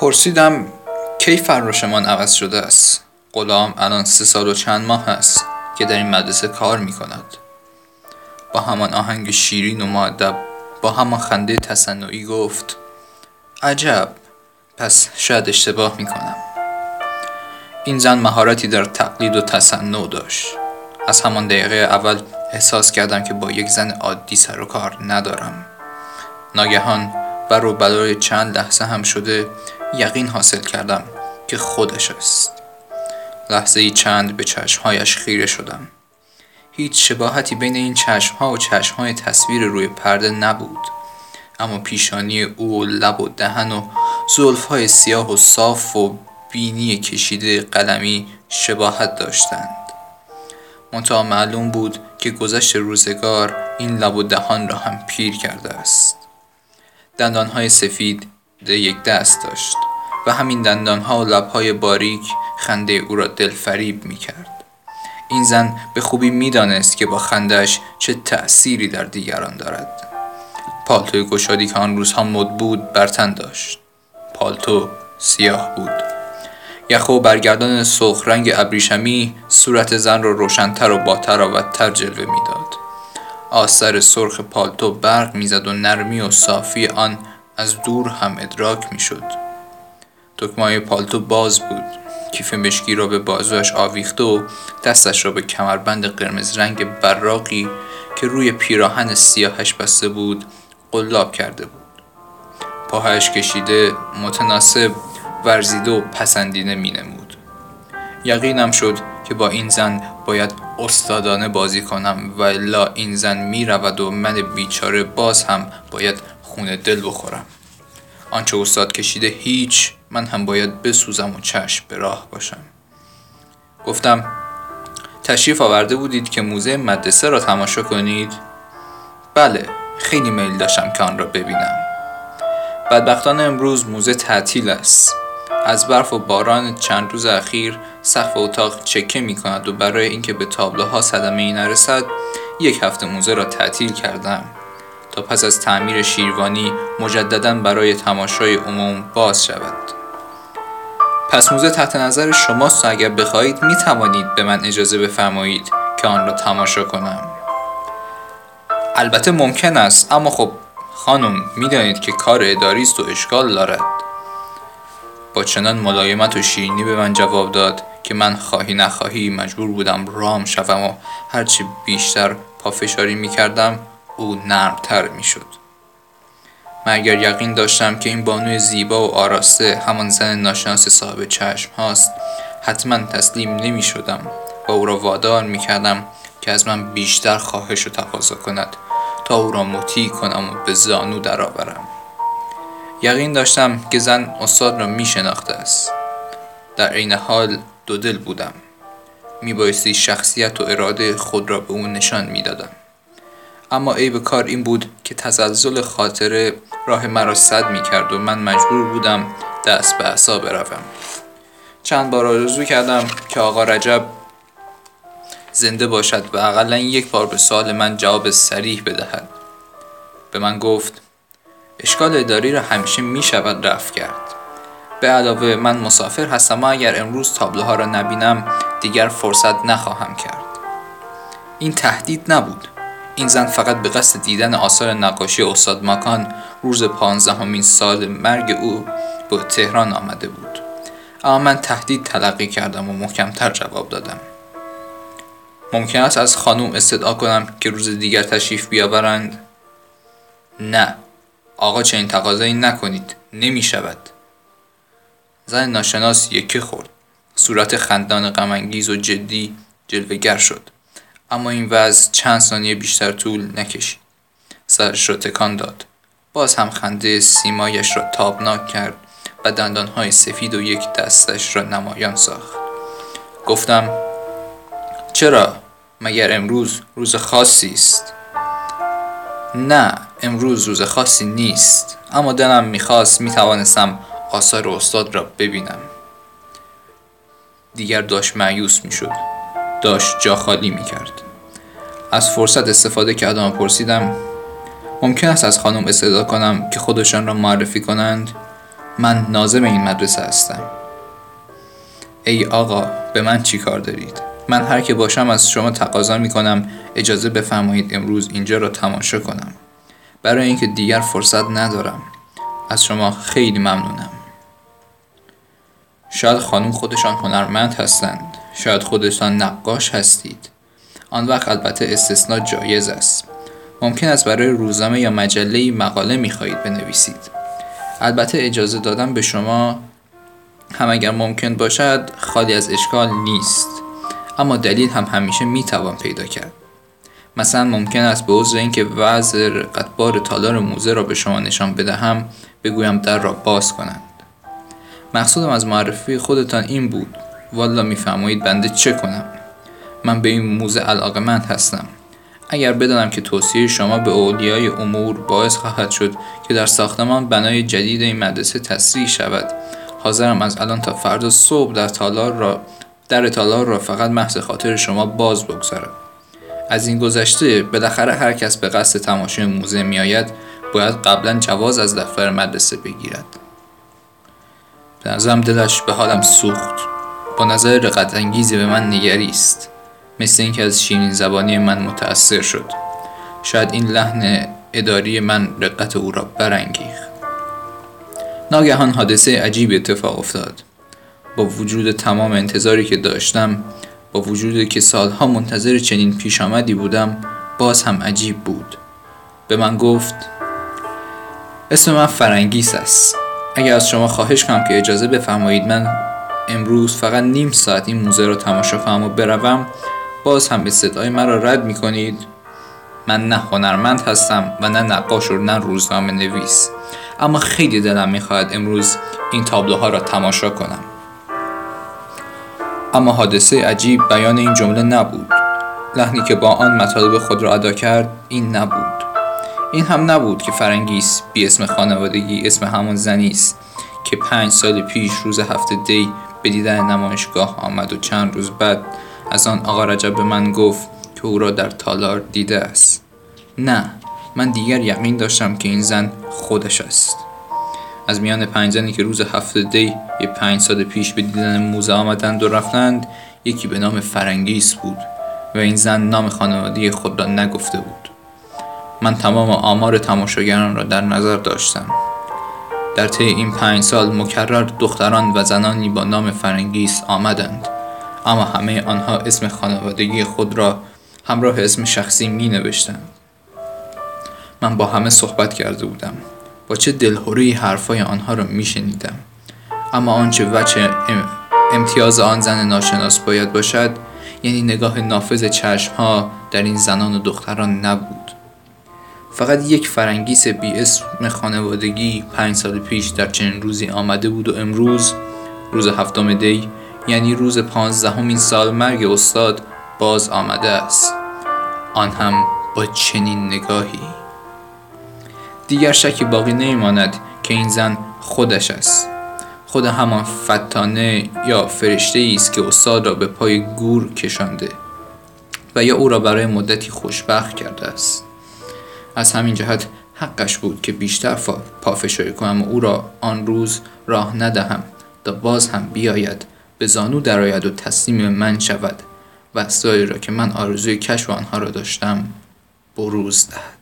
پرسیدم کی فراشمان عوض شده است؟ غلام الان سه سال و چند ماه است که در این مدرسه کار می کند با همان آهنگ شیرین و معدب با همان خنده تصنعی گفت عجب پس شاید اشتباه می کنم این زن مهارتی در تقلید و تصنع داشت. از همان دقیقه اول احساس کردم که با یک زن عادی سر و کار ندارم. ناگهان بر و بلای چند لحظه هم شده یقین حاصل کردم که خودش است. لحظه ای چند به چشمهایش خیره شدم. هیچ شباهتی بین این چشمها و چشمهای تصویر روی پرده نبود. اما پیشانی او و لب و دهن و زلفهای سیاه و صاف و بینی کشیده قلمی شباهت داشتند. منتها معلوم بود که گذشت روزگار این لب و دهان را هم پیر کرده است. دندانهای سفید یک دست داشت و همین دندانها و لبهای باریک خنده او را دلفریب می کرد. این زن به خوبی می‌دانست که با خندش چه تأثیری در دیگران دارد. پالتوی گشادی که آن روزها مد بود برتن داشت. پالتو سیاه بود. یخ و برگردان سرخ رنگ ابریشمی صورت زن را روشنتر و با تراوتتر جلوه می‌داد. آثر سرخ پالتو برق می‌زد و نرمی و صافی آن از دور هم ادراک می‌شد. دکمای پالتو باز بود. کیف مشکی را به بازوش آویخته و دستش را به کمربند قرمز رنگ براقی که روی پیراهن سیاهش بسته بود قلاب کرده بود. پاهایش کشیده متناسب ورزیده و پسندیده می نمود یقینم شد که با این زن باید استادانه بازی کنم و الا این زن می رود و من بیچاره باز هم باید خونه دل بخورم. آنچه استاد کشیده هیچ من هم باید بسوزم و چشم به راه باشم. گفتم تشریف آورده بودید که موزه مدرسه را تماشا کنید؟ بله خیلی میل داشتم که آن را ببینم. بدبختانه امروز موزه تعطیل است. از برف و باران چند روز اخیر سقف اتاق چکه می کند و برای اینکه به تابلوها صدمه ای نرسد یک هفته موزه را تعطیل کردم. پس از تعمیر شیروانی مجددا برای تماشای عموم باز شود. پس موزه تحت نظر شماست و اگر بخواهید می توانید به من اجازه بفرمایید که آن را تماشا کنم. البته ممکن است اما خب خانم می‌دانید که کار اداری است و اشکال دارد. با چنان ملایمت و شیرینی به من جواب داد که من خواهی نخواهی مجبور بودم رام شوم و هرچی بیشتر پافشاری می کردم او نرمتر می شد. مگر یقین داشتم که این بانوی زیبا و آراسته همان زن ناشناس صاحب چشم هاست حتما تسلیم نمی شدم و او را وادار می کردم که از من بیشتر خواهش و تقاضا کند تا او را مطیع کنم و به زانو درآورم یقین داشتم که زن استاد را می شناخته است در عین حال دو دل بودم می بایستی شخصیت و اراده خود را به او نشان می دادم. اما عیب کار این بود که تزلزل خاطره راه مرا صد می کرد و من مجبور بودم دست به عصا بروم. چند بار آرزو کردم که آقا رجب زنده باشد و اقلا یک بار به سوال من جواب سریح بدهد. به من گفت اشکال اداری را همیشه می شود رفت کرد. به علاوه من مسافر هستم و اگر امروز تابلوها را نبینم دیگر فرصت نخواهم کرد. این تهدید نبود. این زن فقط به قصد دیدن آثار نقاشی استاد ماکان روز پانزدهمین سال مرگ او به تهران آمده بود. اما من تهدید تلقی کردم و محکمتر جواب دادم. ممکن است از خانوم استدعا کنم که روز دیگر تشریف بیاورند؟ نه. آقا چنین تقاضایی نکنید. نمی شود. زن ناشناس یکی خورد. صورت خندان غمانگیز و جدی جلوگر شد. اما این وضع چند ثانیه بیشتر طول نکشید. سرش را تکان داد. باز هم خنده سیمایش را تابناک کرد و دندانهای سفید و یک دستش را نمایان ساخت. گفتم چرا؟ مگر امروز روز خاصی است؟ نه امروز روز خاصی نیست. اما دلم می‌خواست می‌توانستم آثار استاد را ببینم. دیگر داشت معیوس می‌شد. داشت جا خالی می‌کرد. از فرصت استفاده کردم و پرسیدم ممکن است از خانم استدا کنم که خودشان را معرفی کنند؟ من نازم این مدرسه هستم. ای آقا به من چی کار دارید؟ من هر که باشم از شما تقاضا می کنم اجازه بفرمایید امروز اینجا را تماشا کنم. برای اینکه دیگر فرصت ندارم. از شما خیلی ممنونم. شاید خانم خودشان هنرمند هستند. شاید خودشان نقاش هستید. آن وقت البته استثنا جایز است. ممکن است برای روزنامه یا مجله مقاله می‌خواهید بنویسید. البته اجازه دادن به شما هم اگر ممکن باشد خالی از اشکال نیست. اما دلیل هم همیشه می‌توان پیدا کرد. مثلا ممکن است به عذر اینکه وضع رقتبار تالار موزه را به شما نشان بدهم بگویم در را باز کنند. مقصودم از معرفی خودتان این بود والا میفرمایید بنده چه کنم؟ من به این موزه علاقمند هستم. اگر بدانم که توصیه شما به اولیای امور باعث خواهد شد که در ساختمان بنای جدید این مدرسه تصریح شود حاضرم از الان تا فردا صبح در تالار را در تالار را فقط محض خاطر شما باز بگذارم. از این گذشته بالاخره هر کس به قصد تماشای موزه میآید باید قبلا جواز از دفتر مدرسه بگیرد. به نظرم دلش به حالم سوخت. با نظر رقت انگیزی به من نگریست مثل اینکه از شیرین زبانی من متأثر شد. شاید این لحن اداری من رقت او را برانگیخت. ناگهان حادثه عجیب اتفاق افتاد. با وجود تمام انتظاری که داشتم با وجودی که سالها منتظر چنین پیش آمدی بودم باز هم عجیب بود. به من گفت اسم من فرنگیس است. اگر از شما خواهش کنم که اجازه بفرمایید من امروز فقط نیم ساعت این موزه را تماشا کنم و بروم. باز هم صدای مرا رد می کنید من نه هنرمند هستم و نه نقاش و نه روزنامه نویس. اما خیلی دلم می‌خواهد امروز این تابلوها را تماشا کنم. اما حادثه عجیب بیان این جمله نبود. لحنی که با آن مطالب خود را ادا کرد این نبود. این هم نبود که فرنگیس بی اسم خانوادگی اسم همون زنی است که پنج سال پیش روز هفته دی به دیدن نمایشگاه آمد و چند روز بعد از آن آقا رجب به من گفت که او را در تالار دیده است. نه من دیگر یقین داشتم که این زن خودش است. از میان پنج زنی که روز هفته دی یه پنج سال پیش به دیدن موزه آمدند و رفتند یکی به نام فرنگیس بود و این زن نام خانوادی خود را نگفته بود. من تمام آمار تماشاگران را در نظر داشتم. در طی این پنج سال مکرر دختران و زنانی با نام فرنگیس آمدند. اما همه آنها اسم خانوادگی خود را همراه اسم شخصی می نوشتند من با همه صحبت کرده بودم. با چه دلهوری حرفای آنها را می شنیدم اما آنچه وچه امتیاز آن زن ناشناس باید باشد یعنی نگاه نافذ چشم ها در این زنان و دختران نبود. فقط یک فرنگیس بی اسم خانوادگی پنج سال پیش در چنین روزی آمده بود و امروز روز هفتم دی یعنی روز پانزدهمین سال مرگ استاد باز آمده است. آن هم با چنین نگاهی. دیگر شکی باقی نمیماند که این زن خودش است. خود همان فتانه یا فرشته است که استاد را به پای گور کشانده و یا او را برای مدتی خوشبخت کرده است. از همین جهت حقش بود که بیشتر پافشاری کنم و او را آن روز راه ندهم تا باز هم بیاید به زانو درآید و تسلیم من شود. و اسراری را که من آرزوی کشف آنها را داشتم بروز دهد.